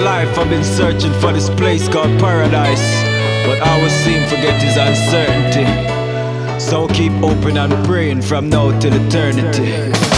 life I've been searching for this place called paradise. But I will seem forget this uncertainty. So keep open and praying from now till eternity.